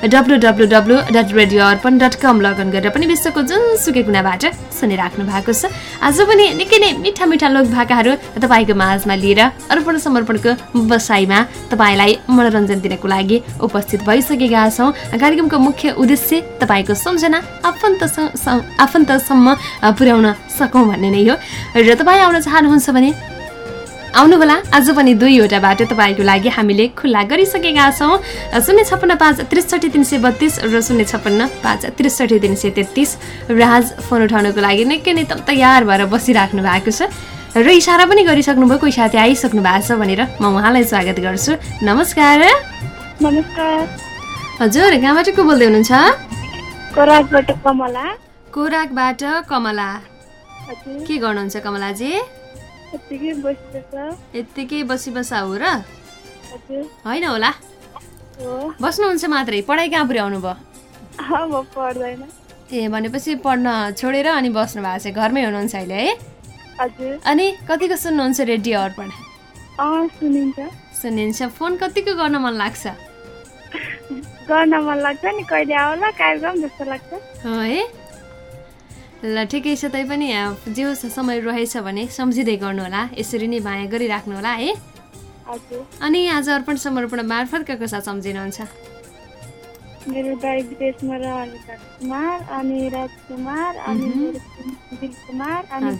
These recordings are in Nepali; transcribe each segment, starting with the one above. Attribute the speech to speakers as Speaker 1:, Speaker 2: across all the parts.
Speaker 1: W W dot radio Arpan dot com login गरेर पनि विश्वको जुनसुकै कुनाबाट सुनिराख्नु भएको छ। आज पनि निकै नै मिठा मिठा लोक भाकाहरू तपाईँको माझमा लिएर अर्पण समर्पणको बसाइमा तपाईँलाई मनोरञ्जन दिनको लागि उपस्थित भइसकेका छौँ। कार्यक्रमको मुख्य उद्देश्य तपाईँको सम्झना आफन्त आफन्तसम्म पुर्याउन सकौँ भन्ने नै हो। र तपाईँ आउन चाहनुहुन्छ भने आउनुहोला। आज पनि दुईवटा बाटो तपाईँको लागि हामीले खुल्ला गरिसकेका छौँ। शून्य छप्पन्न पाँच त्रिसठी तिन सय बत्तिस र शून्य छप्पन्न पाँच त्रिसठी तिन सय तेत्तिस। राज फोन उठाउनको लागि निकै नै तयार भएर बसिराख्नु भएको छ। र इसारा पनि गरिसक्नुभयो कोही साथी आइसक्नु भएको छ भनेर म उहाँलाई स्वागत गर्छु। नमस्कार।
Speaker 2: नमस्कार।
Speaker 1: हजुर कहाँबाट को बोल्दै हुनुहुन्छ?
Speaker 2: कोराकबाट कमला।
Speaker 1: कोराकबाट कमला। के गर्नुहुन्छ कमलाजी? यत्तिकै बसी बसा हो र होइन होला? बस्नुहुन्छ मात्रै पढाइ कहाँ पुर्याउनु
Speaker 2: भयो
Speaker 1: ए भनेपछि पढ्न छोडेर अनि बस्नु भएको छ घरमै हुनुहुन्छ अहिले है अनि कतिको सुन्नुहुन्छ रेडियो अर्पण सुनिन्छ फोन कतिको गर्न मन लाग्छ
Speaker 2: गर्न मन लाग्छ नि कहिले आउला कार्यक्रम जस्तो लाग्छ
Speaker 1: है ल ठिकै छ तै पनि जे समय रहेछ भने सम्झिँदै गर्नु होला। यसरी नै माया गरिराख्नु होला है? अनि आज अर्पण समर्पण मार्फत कसका साथ सम्झिनुहुन्छ?
Speaker 2: मेरो दाई विदेशमा रहने कुमार अनि राजकुमार अनि कुमार अनि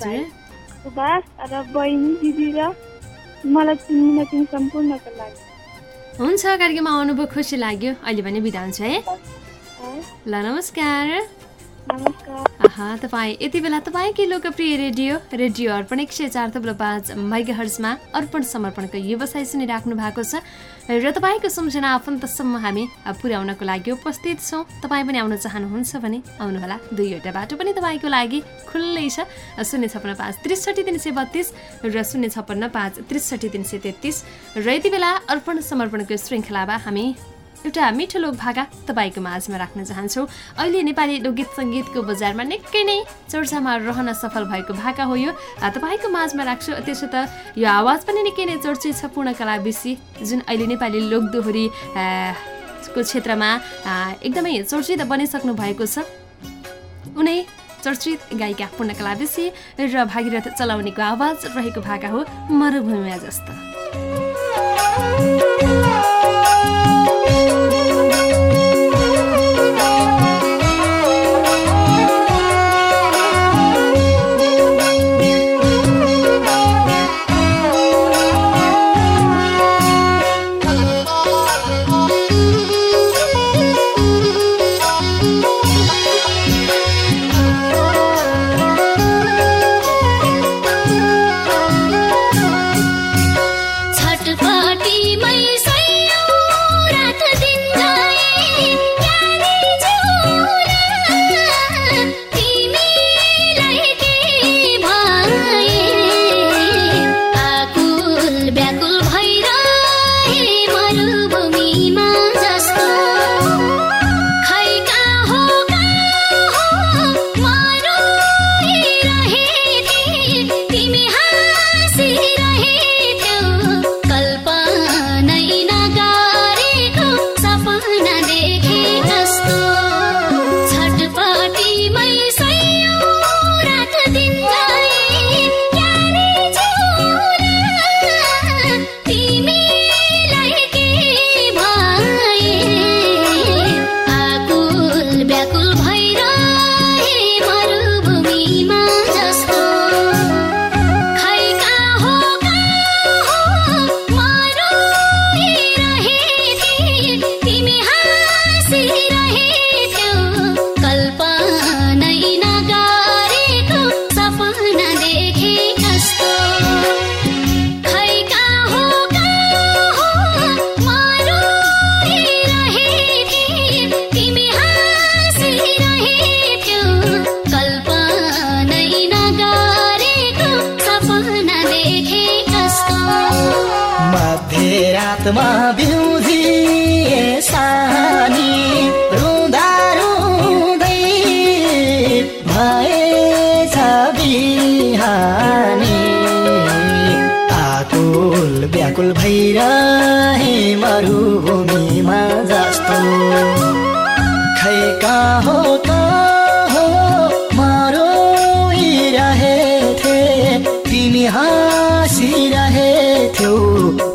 Speaker 2: सुभाष र बहिनी दिदी र मलाई चिन्ने नचिन् सम्पूर्णको लागि।
Speaker 1: हुन्छ कार्यक्रममा आउनुभयो खुसी लाग्यो। अहिले भने बिदा हुन्छ है। ल नमस्कार। तपाईँ यति बेला तपाईँकै लोकप्रिय रेडियो रेडियो अर्पण एक सय चार थप्लो पाँच मैगा हर्समा अर्पण समर्पणको व्यवसाय सुनिराख्नु भएको छ। र तपाईँको सम्झना आफन्तसम्म हामी पुर्याउनको लागि उपस्थित छौँ। तपाईँ पनि आउन चाहनुहुन्छ भने आउनुहोला। दुईवटा बाटो पनि तपाईँको लागि खुल्लै छ। शून्य छप्पन्न पाँच त्रिसठी तिन सय बत्तिस र शून्य छप्पन्न पाँच त्रिसठी तिन सय तेत्तिस। र यति बेला अर्पण समर्पणको श्रृङ्खलामा हामी एउटा मिठो लोक भाका तपाईँको माझमा राख्न चाहन्छौँ। अहिले नेपाली लोकगीत सङ्गीतको बजारमा निकै नै चर्चामा रहन सफल भएको भाका हो यो। तपाईँको माझमा राख्छु त्यसो त यो आवाज पनि निकै नै चर्चित छ पूर्णकला विषी जुन अहिले नेपाली लोकदोहोरी को क्षेत्रमा एकदमै चर्चित बनिसक्नु भएको छ। उनै चर्चित गायिका पूर्णकला विषी र भागीरथ चलाउनेको आवाज रहेको भाका हो मरुभूमिमा जस्तो।
Speaker 3: Música कहाँ हो कहाँ हो? मरोइरहेथे तिमी हाँसिरहेथ्यौ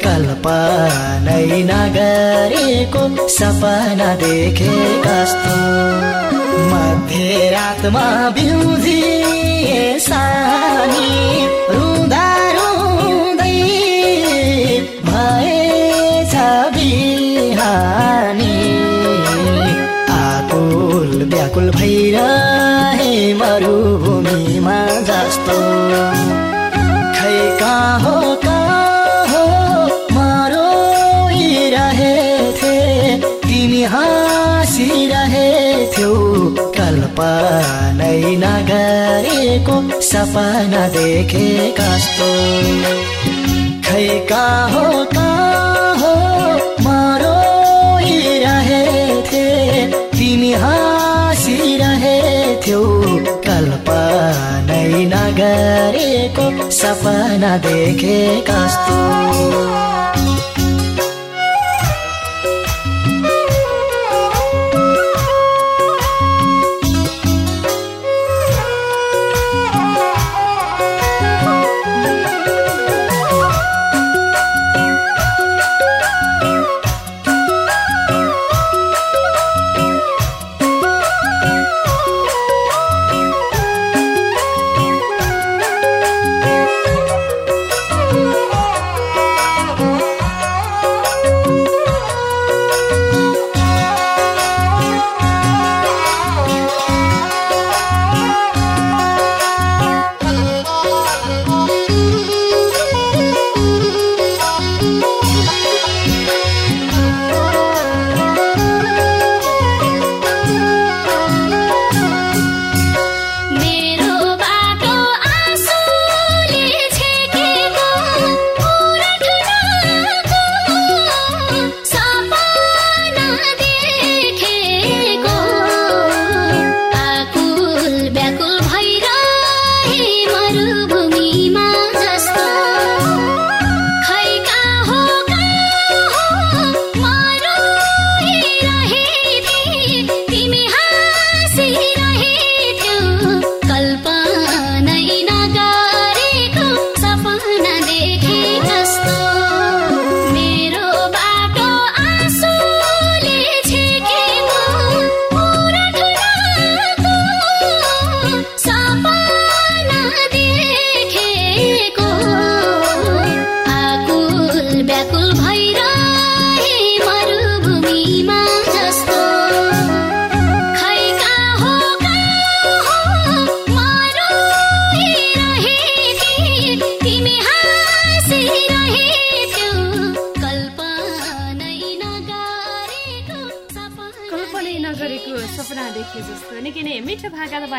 Speaker 3: कल्पनै नगरेको सपना देखे कस्तो। मध्यरातमा बिउजिए सानी। भइरहे मरुभूमिमा जस्तो। खै कहाँ हो तिमी कल्पनै नगरेको सपना देखे कस्तो। खै कहाँ हो कहाँ हो मरोइरहेथे तिमी सपना देखे कस्तो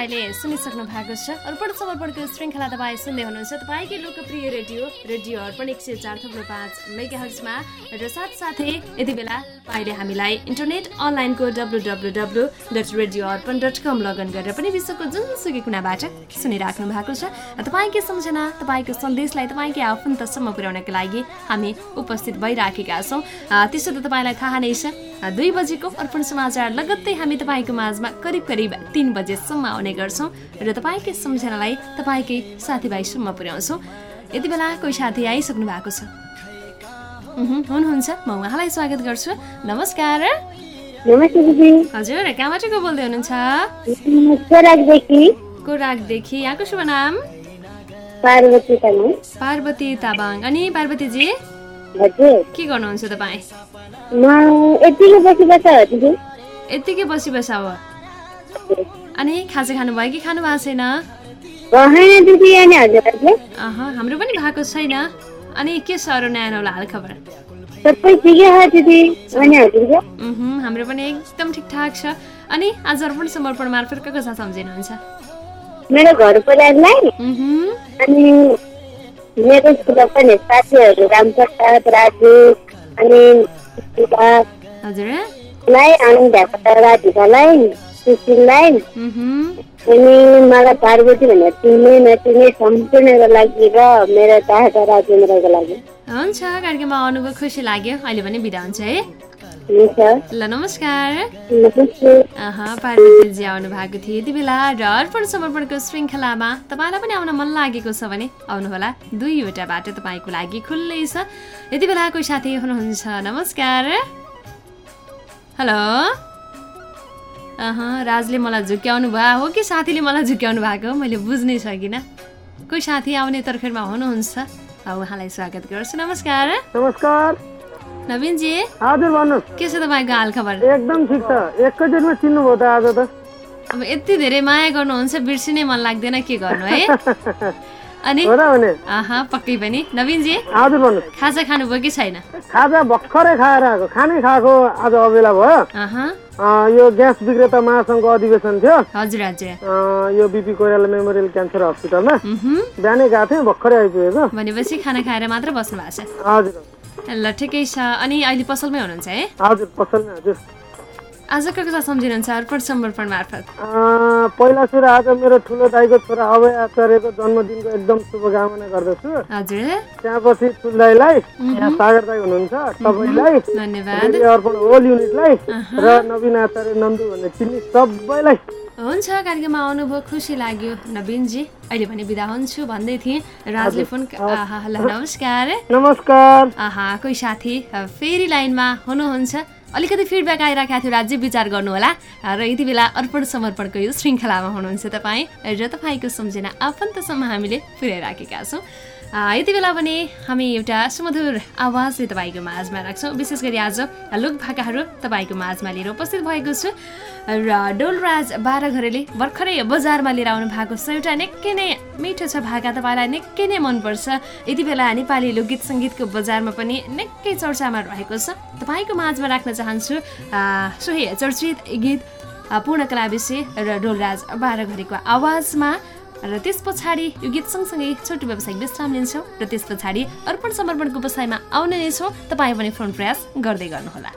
Speaker 1: तपाईँले सुनिसक्नु भएको छ। अर्पण समर्पणको श्रृङ्खला तपाईँ सुन्दै हुनुहुन्छ। तपाईँकै लोकप्रिय रेडियो रेडियो अर्पण एक सय चार थप्लो पाँच मेगाहर्समा र साथसाथै यति बेला तपाईँले हामीलाई इन्टरनेट अनलाइनको W W W dot radio Arpan dot com login गरेर पनि विश्वको जुनसुकै कुनाबाट सुनिराख्नु भएको छ। तपाईँकै सम्झना तपाईँको सन्देशलाई तपाईँकै आफन्तसम्म पुर्याउनका लागि हामी उपस्थित भइराखेका छौँ। त्यसो त तपाईँलाई थाहा नै छ। दुई बजेको अर्पण समाचार लगत्तै हामी तपाईँको माझमा करिब करिब तिन बजेसम्म आउने गर्छौँ र तपाईँकै सम्झनालाई तपाईँकै साथीभाइसम्म पुर्याउँछौँ। यति बेला कोही साथी आइसक्नु भएको छ। हुनुहुन्छ। म उहाँलाई स्वागत गर्छु। नमस्कार। हजुर कहाँबाट को बोल्दै हुनुहुन्छ?
Speaker 2: छोरादेखि
Speaker 1: को रागदेखि यहाँको शुभ नाम?
Speaker 2: पार्वती तामाङ।
Speaker 1: अनि पार्वतीजी? के गर्नुहुन्छ तपाईँ? यत्तिकै बसी बसा हो अनि खाजा खानुभयो कि खानु भएको छैन हाम्रो पनि भएको छैन। अनि के छ अरू नयाँ नौला हाल खबर? हाम्रो पनि एकदम ठिकठाक छ। अनि आज अर्पण समर्पण मार्फत कसलाई सम्झिनुहुन्छ?
Speaker 2: मेरो घर परिवारलाई। अनि मेरो स्कुलमा पनि साथीहरू रामप्रसाद राजु अनि सुभाषलाई
Speaker 1: हजुर
Speaker 2: अनि ढाका राधिकालाई सुशीललाई अनि मलाई पार्वती भनेर चिन्ने नचिन्ने सम्पूर्णको लागि र मेरो दादा राजेन्द्रको लागि
Speaker 1: हुन्छ कार्यक्रममा आउनुभयो खुसी लाग्यो। अहिले पनि बिदा हुन्छ है। ल नमस्कार। पार्वतीजी आउनु भएको थियो यति बेला र अर्पण समर्पणको श्रृङ्खलामा तपाईँलाई पनि आउन मन लागेको छ भने आउनुहोला। दुईवटा बाटो तपाईँको लागि खुल्लै छ। यति बेला कोही साथी हुनुहुन्छ? नमस्कार। हेलो। अह राजले मलाई झुक्याउनु भयो हो कि साथीले मलाई झुक्याउनु भएको? मैले बुझ्नै सकिनँ। कोही साथी आउने तर्फेरमा हुनुहुन्छ? अब उहाँलाई स्वागत गर्छु। नमस्कार।
Speaker 4: नमस्कार।
Speaker 1: नवीनजी?
Speaker 4: हजुर भन्नुहोस्
Speaker 1: के छ तपाईँको हालखबर
Speaker 4: एकदम ठिक छ एकैचोटिमा चिन्नुभयो त आज त।
Speaker 1: अब यति धेरै माया गर्नुहुन्छ बिर्सिनै मन लाग्दैन के गर्नु है? अनि? पक्कै पनि। नवीनजी?
Speaker 4: हजुर भन्नुहोस्
Speaker 1: खाजा खानुभयो कि छैन?
Speaker 4: खाजा भर्खरै खाएर आएको। खानै खाएको आज अबेला भयो। यो ग्यास विक्रेता महासङ्घको अधिवेशन थियो।
Speaker 1: हजुर हजुर।
Speaker 4: यो बिपी कोइराला मेमोरियल क्यान्सर हस्पिटलमा। बिहानै गएको थिएँ भर्खरै आइपुगेको।
Speaker 1: भनेपछि खाना खाएर मात्र बस्नु भएको छ।
Speaker 4: हजुर।
Speaker 1: ल ठिकै छ। अनि अहिले पसलमै हुनुहुन्छ है?
Speaker 4: हजुर पसलमा हजुर।
Speaker 1: आजको कथा सम्झिनुहुन्छ अर्पण समर्पण मार्फत।
Speaker 4: पहिला सुरु आज मेरो ठुलो दाईको छोरा अभय आचार्यको जन्मदिनको एकदम शुभकामना गर्दछु।
Speaker 1: हजुर।
Speaker 4: त्यहाँपछि ठुलो दाईलाई यहाँ सागर दाई हुनुहुन्छ तपाईँलाई
Speaker 1: धन्यवाद।
Speaker 4: अर्पण होल युनिटलाई र नवीन आचार्य नन्दु भन्ने चिन्ने सबैलाई।
Speaker 1: हुन्छ कार्यक्रममा आउनुभयो खुसी लाग्यो। नवीनजी अहिले भने बिदा हुन्छु भन्दै थिएँ। राजले फोन ल नमस्कार।
Speaker 4: नमस्कार।
Speaker 1: आहा कोही साथी फेरि लाइनमा हुनुहुन्छ। अलिकति फिडब्याक आइरहेको थियो राज्य विचार गर्नुहोला। र यति बेला अर्पण समर्पणको यो श्रृङ्खलामा हुनुहुन्छ तपाईँ र तपाईँको सम्झना आफन्तसम्म हामीले पुर्याइराखेका छौँ। यति बेला भने हामी एउटा सुमधुर आवाजले तपाईँको माझमा राख्छौँ। विशेष गरी आज लोक भाकाहरू तपाईँको माझमा लिएर उपस्थित भएको छु। र डोलराज बाह्र घरेले भर्खरै बजारमा लिएर आउनु भएको छ। एउटा निकै नै मिठो छ भाका तपाईँलाई निकै नै मनपर्छ। यति बेला नेपाली लोकगीत सङ्गीतको बजारमा पनि निकै चर्चामा रहेको छ। तपाईँको माझमा राख्न चाहन्छु सोही चर्चित गीत पूर्णकला विषय र डोलराज बाह्र आवाजमा र त्यस पछाडि यो गीत सँगसँगै छोटो व्यावसायिक विश्राम लिन्छौँ र त्यस पछाडि अर्पण समर्पणको बसाइमा आउने नै छौँ। तपाईँ पनि फोन प्रयास गर्दै गर्नुहोला।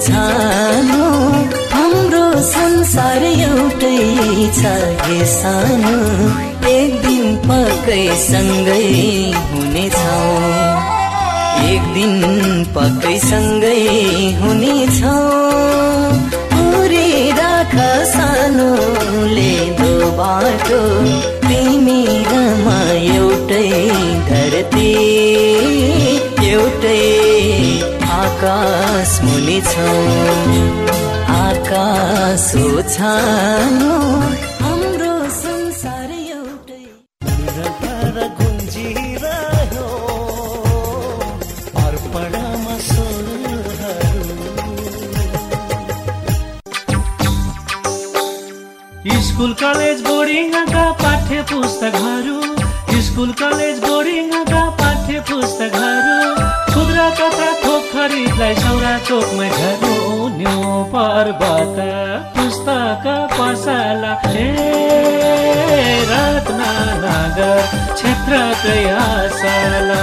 Speaker 3: छानो हाम्रो संसार एउटै छ हे सानो। एक दिन पक्कै सँगै हुनेछौँ। एक दिन पक्कै सँगै हुनेछौँ। राख सानोले दो बाटो तिमी र म एउटै धरती। एउटै आकाश मुनि छौँ आकाश हो हाम्रो संसार एउटै।
Speaker 5: स्कुल कलेज बोर्डिङका पाठ्य पुस्तकहरू स्कुल कलेज बोर्डिङका पाठ्य पुस्तकहरू खुद्रा तथा गरीबलाई सौरा चोकमै न्यु पर्वत पुस्तक पसला ए रत्नगर क्षेत्रकै असला।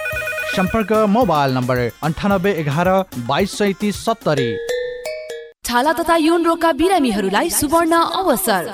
Speaker 6: सम्पर्क मोबाइल नम्बर अन्ठानब्बे एघार बाइस सैतिस सत्तरी।
Speaker 7: छाला तथा यौन रोगका बिरामीहरूलाई सुवर्ण अवसर।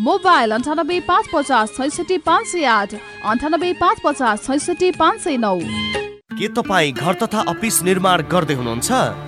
Speaker 8: मोबाइल अन्ठानब्बे पाँच पचास छैसठी पाँच सय आठ अन्ठानब्बे पाँच पचास छैसठी पाँच सय नौ।
Speaker 9: के तपाईँ घर तथा अफिस निर्माण गर्दै हुनुहुन्छ?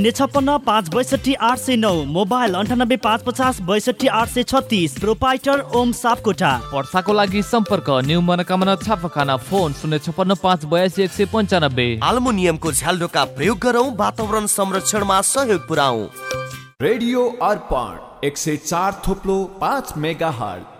Speaker 10: शून्य छप्पन्न पाँच बैसठी आठ सय नौ। मोबाइल अन्ठानब्बे पाँच पचास बैसठी आठ सय छत्तिस। प्रोपाइटर ओम सापकोटा
Speaker 11: वर्षाको लागि सम्पर्क न्यू मनोकामना छापाखाना फोन शून्य छप्पन्न पाँच बयासी एक सय पन्चानब्बे।
Speaker 9: आल्मुनियमको झ्यालडोका प्रयोग गरौँ वातावरण संरक्षणमा सहयोग पुऱ्याउ।
Speaker 12: रेडियो अर्पण एक सय चार थोप्लो पाँच मेगा हट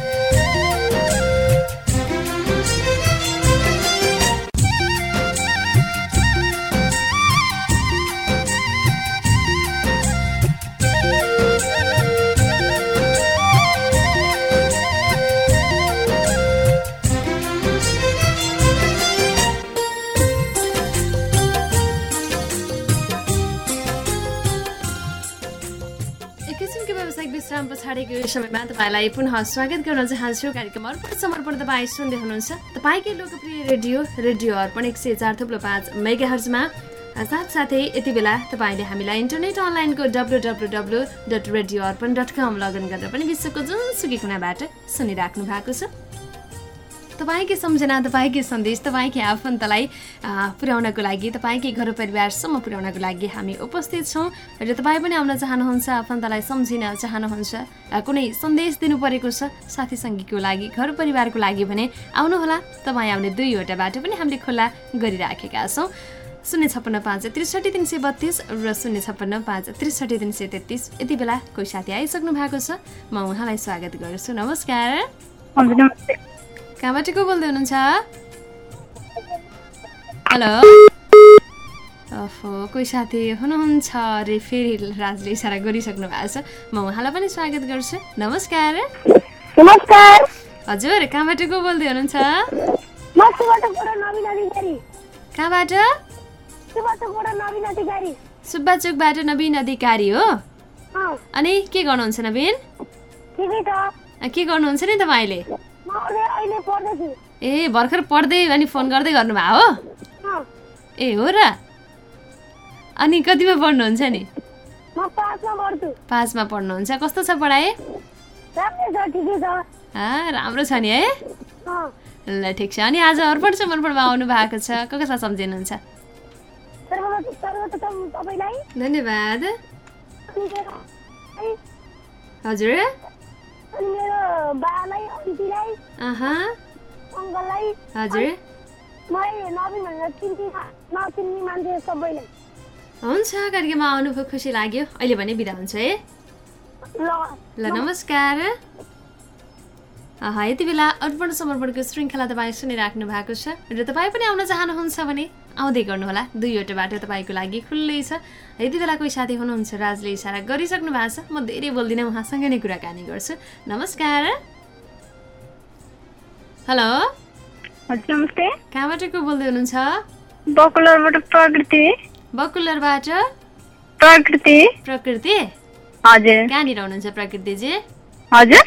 Speaker 1: समयमा तपाईँलाई पुनः स्वागत गर्न चाहन्छु। कार्यक्रम अर्पण समर्पण तपाईँ सुन्दै हुनुहुन्छ। तपाईँकै लोकप्रिय रेडियो रेडियो अर्पण एक सय चार थुप्रो पाँच मेगा हर्जमा साथसाथै यति बेला तपाईँले हामीलाई इन्टरनेट अनलाइनको W W W dot radio Arpan dot com login गरेर पनि विश्वको जुनसुकै कुनाबाट सुनिराख्नु भएको छ। तपाईँकै सम्झना तपाईँकै सन्देश तपाईँकै आफन्तलाई पुर्याउनको लागि तपाईँकै घर परिवारसम्म पुर्याउनको लागि हामी उपस्थित छौँ। र तपाईँ पनि आउन चाहनुहुन्छ आफन्तलाई सम्झिन चाहनुहुन्छ कुनै सन्देश दिनु परेको छ साथी सङ्गीको लागि घर परिवारको लागि भने आउनुहोला। तपाईँ आउने दुईवटा बाटो पनि हामीले खुल्ला गरिराखेका छौँ। शून्य छप्पन्न पाँच त्रिसठी तिन सय बत्तिस र शून्य छप्पन्न पाँच त्रिसठी तिन सय तेत्तिस। यति बेला कोही साथी आइसक्नु भएको छ। म उहाँलाई स्वागत गर्छु। नमस्कार। कहाँबाट को बोल्दै हुनुहुन्छ? हेलो? ओहो कोही साथी हुनुहुन्छ अरे फेरि राजले इसारा गरिसक्नु भएको छ। म उहाँलाई पनि स्वागत गर्छु। नमस्कार।
Speaker 2: नमस्कार।
Speaker 1: हजुर कहाँबाट को बोल्दै हुनुहुन्छ? कहाँबाट? सुब्बा चोकबाट नवीन अधिकारी हो। अनि के गर्नुहुन्छ नवीन? के गर्नुहुन्छ नि तपाईँले? ए भर्खर पढ्दै अनि फोन गर्दै गर्नुभयो हो? ए हो र। अनि कतिमा पढ्नुहुन्छ नि?
Speaker 2: पाँचमा
Speaker 1: पढ्नुहुन्छ। कस्तो छ पढाइ?
Speaker 2: राम्रै छ
Speaker 1: नि है। ल ठिक छ। अनि आज अर्पण समर्पणमा आउनु भएको छ। को कसलाई सम्झिनुहुन्छ? धन्यवाद। हजुर।
Speaker 2: अनि मेरो बालाई अङ्कललाई
Speaker 1: हजुर।
Speaker 2: मैले नवीन भनेर चिन्ने नचिन्ने मान्छे सबैलाई।
Speaker 1: हुन्छ कार्यक्रममा आउनुभयो खुसी लाग्यो। अहिले भने बिदा हुन्छ है
Speaker 2: ल।
Speaker 1: नमस्कार। यति बेला अर्पण समर्पणको श्रृङ्खला तपाईँ सुनिराख्नु भएको छ। र तपाईँ पनि आउन चाहनुहुन्छ भने आउँदै गर्नुहोला। दुईवटा बाटो तपाईँको लागि खुल्लै छ। यति बेला कोही साथी हुनुहुन्छ राजले इसारा गरिसक्नु भएको छ। म धेरै बोल्दिनँ उहाँसँग नै कुराकानी गर्छु। नमस्कार। हेलो।
Speaker 2: नमस्ते।
Speaker 1: कहाँबाट को बोल्दै हुनुहुन्छ?
Speaker 2: बकुलरबाट प्रकृति।
Speaker 1: बकुलरबाट?
Speaker 2: प्रकृति।
Speaker 1: प्रकृति?
Speaker 2: हजुर।
Speaker 1: कहाँनिर हुनुहुन्छ प्रकृतिजी?
Speaker 2: हजुर।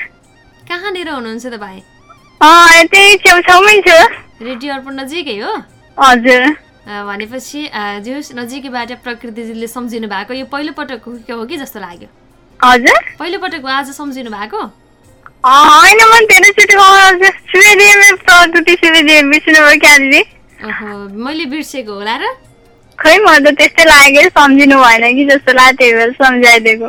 Speaker 1: कहाँनिर हुनुहुन्छ तपाईँ?
Speaker 2: अँ त्यही छेउछाउमै छु।
Speaker 1: रेडियो अर्पण नजिकै हो।
Speaker 2: हजुर।
Speaker 1: भनेपछि जो नजिकैबाट प्रकृतिजीले सम्झिनु भएको यो पहिलो पटक हो कि- जस्तो लाग्यो?
Speaker 2: हजुर।
Speaker 1: पहिलो पटक हो आज सम्झिनु भएको? मैले बिर्सेको होला र?
Speaker 2: खै म त त्यस्तै लाग्यो सम्झिनु भएन कि जस्तो लाग्यो त्यही भएर सम्झाइदिएको।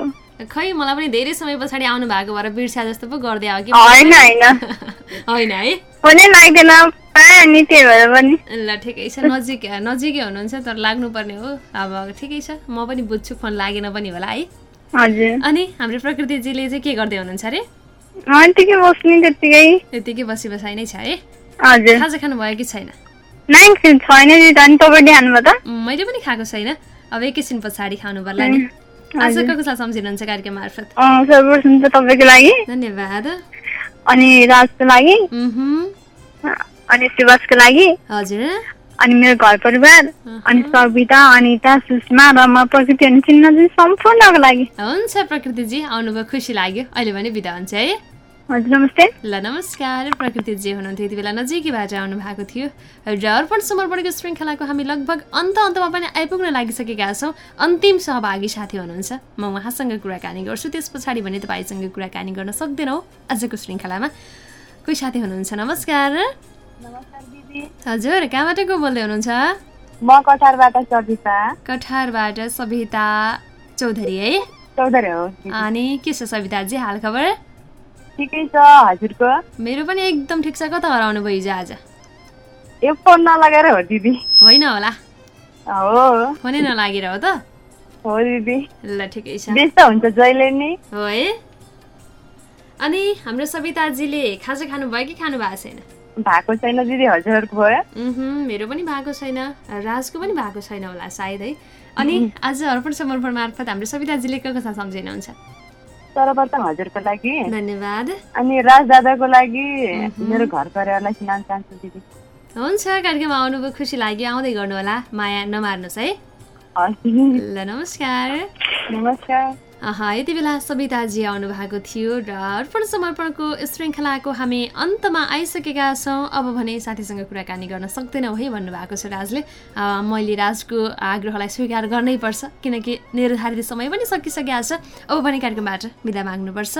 Speaker 1: खै मलाई पनि धेरै समय पछाडि आउनु भएको भएर बिर्स्या जस्तो पो गर्दै आयो कि
Speaker 2: होइन होइन।
Speaker 1: होइन है?
Speaker 2: पनि लाग्दैन। नि त्यही भएर पनि।
Speaker 1: ल ठिकै छ। नजिक नजिकै हुनुहुन्छ तर लाग्नुपर्ने हो। अब ठिकै छ। म पनि बुझ्छु फोन लागेन पनि होला है।
Speaker 2: हजुर।
Speaker 1: अनि हाम्रो प्रकृतिजीले चाहिँ के गर्दै हुनुहुन्छ अरे?
Speaker 2: ठिकै बस्ने त्यत्तिकै।
Speaker 1: यतिकै बसी बसाइ नै छ है।
Speaker 2: हजुर।
Speaker 1: खाजा खानुभयो कि छैन?
Speaker 2: छैन अनि खानुभयो त?
Speaker 1: मैले पनि खाएको छैन। अब एकैछिन पछाडि खानु पर्ला नि। आज कसलाई सम्झिनुहुन्छ कार्यक्रम मार्फत?
Speaker 2: अँ, सर्वप्रथम त तपाईँको लागि।
Speaker 1: धन्यवाद।
Speaker 2: अनि राजको लागि। अनि सुभाषको लागि।
Speaker 1: हजुर।
Speaker 2: अनि मेरो घर परिवार अनि सविता अनिता सुषमा र म प्रकृति अनि चिन्हजी सम्पूर्णको लागि।
Speaker 1: हुन्छ प्रकृतिजी आउनुभयो खुसी लाग्यो। अहिले भने बिदा हुन्छ है।
Speaker 2: हजुर नमस्ते।
Speaker 1: ल नमस्कार। प्रकृतिजी हुनुहुन्थ्यो यति बेला। नजिकैबाट आउनु भएको थियो। र अर्पण समर्पणको श्रृङ्खलाको हामी लगभग अन्त अन्तमा पनि आइपुग्न लागिसकेका छौँ। अन्तिम सहभागी साथी हुनुहुन्छ। म उहाँसँग कुराकानी गर्छु। त्यस पछाडि भने तपाईँसँग कुराकानी गर्न सक्दैनौँ। आजको श्रृङ्खलामा कोही साथी हुनुहुन्छ? नमस्कार। हजुर कहाँबाट को बोल्दै हुनुहुन्छ?
Speaker 2: म कठारबाट सविता
Speaker 1: कठारबाट सविता चौधरी है?
Speaker 2: चौधरी हो
Speaker 1: अनि के छ सविताजी हाल खबर?
Speaker 2: ठिकै छ हजुरको।
Speaker 1: मेरो पनि एकदम ठिक छ कता हराउनु भयो हिजो आज?
Speaker 2: यो फोन नलगेर हो दिदी।
Speaker 1: होइन होला।
Speaker 2: हो।
Speaker 1: फोनै नलागेर हो त?
Speaker 2: हो दिदी।
Speaker 1: ल ठिकै छ।
Speaker 2: व्यस्त हुन्छ जहिले नै।
Speaker 1: हो है। अनि हाम्रो सविताजीले खाजा खानुभयो कि खानु भएको छैन?
Speaker 2: भएको छैन दिदी हजुरहरूको
Speaker 1: मेरो पनि भएको छैन राजको पनि भएको छैन होला सायद है। अनि आज अर्पण समर्पण मार्फत हाम्रो सविताजीले को कसलाई सम्झिनुहुन्छ?
Speaker 2: सर्वप्रथम हजुरको लागि।
Speaker 1: धन्यवाद।
Speaker 2: अनि राज दादाको लागि मेरो घर परिवारलाई सुनाउन चाहन्छु दिदी।
Speaker 1: हुन्छ कार्यक्रममा आउनुभयो खुसी लाग्यो आउँदै गर्नु होला माया नमार्नुहोस् है। ल नमस्कार।
Speaker 2: नमस्कार।
Speaker 1: यति बेला सविताजी आउनु भएको थियो र अर्पण समर्पणको श्रृङ्खलाको हामी अन्तमा आइसकेका छौँ। अब भने साथीसँग कुराकानी गर्न सक्दैनौँ है भन्नुभएको छ राजले। मैले राजको आग्रहलाई स्वीकार गर्नै पर्छ किनकि निर्धारित समय पनि सकिसकेको छ। अब भने कार्यक्रमबाट बिदा माग्नुपर्छ।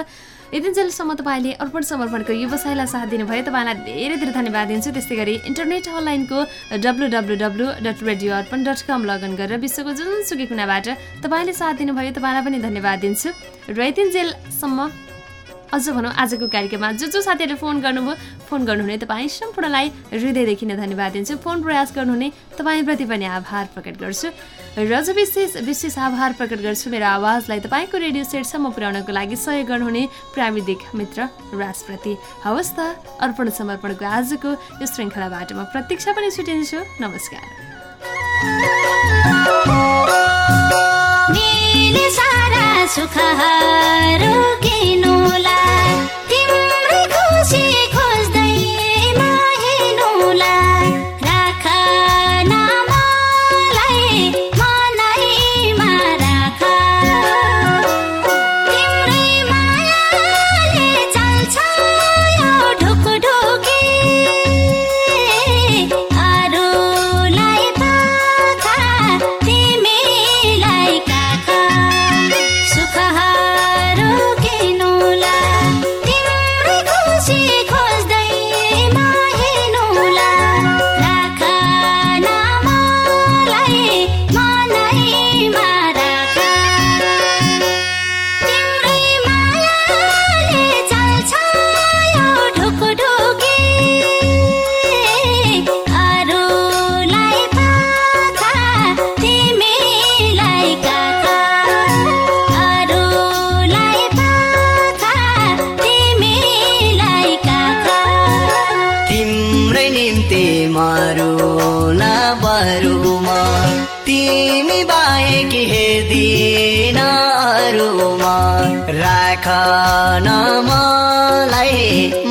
Speaker 1: यतिन्जेलसम्म तपाईँले अर्पण समर्पणको व्यवसायलाई साथ दिनुभयो। तपाईँलाई धेरै धेरै धन्यवाद दिन्छु। त्यस्तै गरी इन्टरनेट अनलाइनको W W W dot radio Arpan dot com login गरेर विश्वको जुनसुकै कुनाबाट तपाईँले साथ दिनुभयो। तपाईँलाई पनि धन्यवाद दिन्छु। र यतिन्जेलसम्म अझ भनौँ आजको कार्यक्रममा जो जो साथीहरूले फोन गर्नुभयो फोन गर्नुहुने तपाईँ सम्पूर्णलाई हृदयदेखि नै धन्यवाद दिन्छु। फोन प्रयास गर्नुहुने तपाईँप्रति पनि आभार प्रकट गर्छु। र अझ विशेष विशेष आभार प्रकट गर्छु मेरो आवाजलाई तपाईँको रेडियो सेटसम्म पुर्याउनको लागि सहयोग गर्नुहुने प्राविधिक मित्र राजप्रति। हवस् त अर्पण समर्पणको आजको यो श्रृङ्खलाबाट म प्रतीक्षा पनि छुटिन्छु। नमस्कार।
Speaker 13: सारा सुखहरू किनुलाई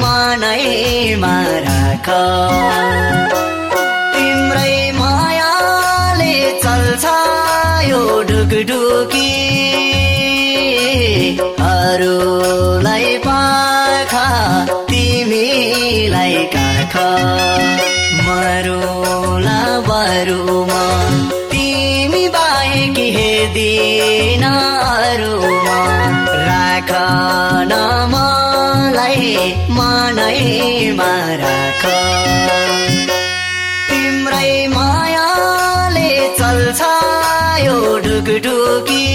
Speaker 13: मनैमा राख तिम्रै मायाले चल्छ यो ढुकढुकी। अरूलाई पाखा तिमीलाई काख।
Speaker 3: मरुला बरुमा ढुकढुकी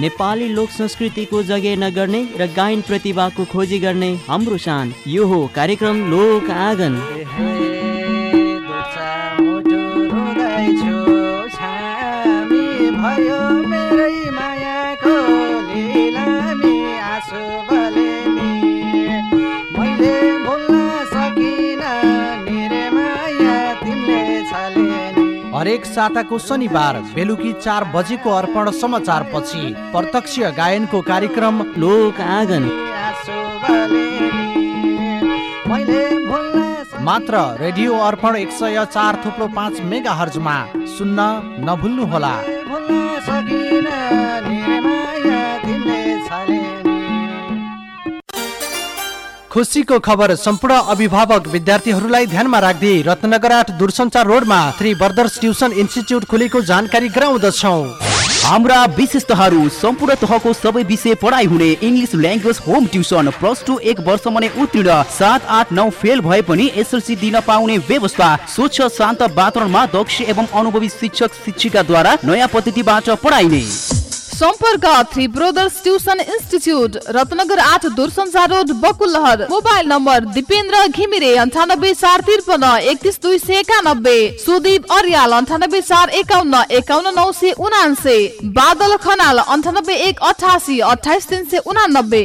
Speaker 14: नेपाली लोक संस्कृतिको जगेर्ना गर्ने र गायन प्रतिभाको खोजी गर्ने हाम्रो शान यो हो कार्यक्रम लोक आँगन।
Speaker 6: हरेक साताको शनिबार बेलुकी चार बजेको अर्पण समाचार पछि प्रत्यक्ष गायनको कार्यक्रम
Speaker 14: लोक आँगन।
Speaker 6: मात्र रेडियो अर्पण एक सय चार थुप्रो पाँच मेगा हर्जमा सुन्न नभुल्नुहोला। खुसीको खबर सम्पूर्ण अभिभावक विद्यार्थीहरूलाई ध्यानमा राख्दै रत्नगर आठ दूरसञ्चार रोडमा थ्री ब्रदर्स ट्युसन इन्स्टिच्युट खुलेको जानकारी गराउँदछौ।
Speaker 15: हाम्रा विशेषताहरू सम्पूर्ण तहको सबै विषय पढाइ हुने English language home tuition plus two एक वर्षमा नै उत्तीर्ण सात आठ नौ फेल भए पनि एसएलसी दिन पाउने व्यवस्था स्वच्छ शान्त वातावरणमा दक्ष एवं अनुभवी शिक्षक शिक्षिकाद्वारा नयाँ पद्धतिबाट पढाइने।
Speaker 8: सम्पर्क three brothers tuition institute Ratnanagar आठ दूरसञ्चार road Bakulahar mobile number Dipendra Ghimire अन्ठानब्बे चार त्रिपन्न एकतिस दुई सय एकानब्बे। सुदीप अर्याल अन्ठानब्बे चार एकाउन्न एकाउन्न नौ सय उनान्से। बादल खनाल अन्ठानब्बे एक अठासी अठाइस तिन सय उनानब्बे।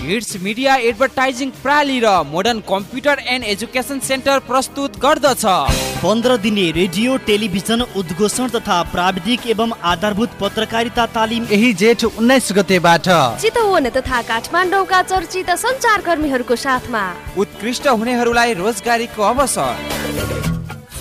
Speaker 16: हिट्स मिडिया एडभर्टाइजिङ प्रणाली र modern computer and education centre प्रस्तुत गर्दछ।
Speaker 10: पन्ध्र दिने रेडियो टेलिभिजन उद्घोषण तथा प्राविधिक एवं आधारभूत पत्रकारिता तालिम
Speaker 6: यही जेठ उन्नाइस गतेबाट।
Speaker 1: चितवन तथा काठमाडौँका चर्चित सञ्चारकर्मीहरूको साथमा।
Speaker 16: उत्कृष्ट हुनेहरूलाई रोजगारीको अवसर।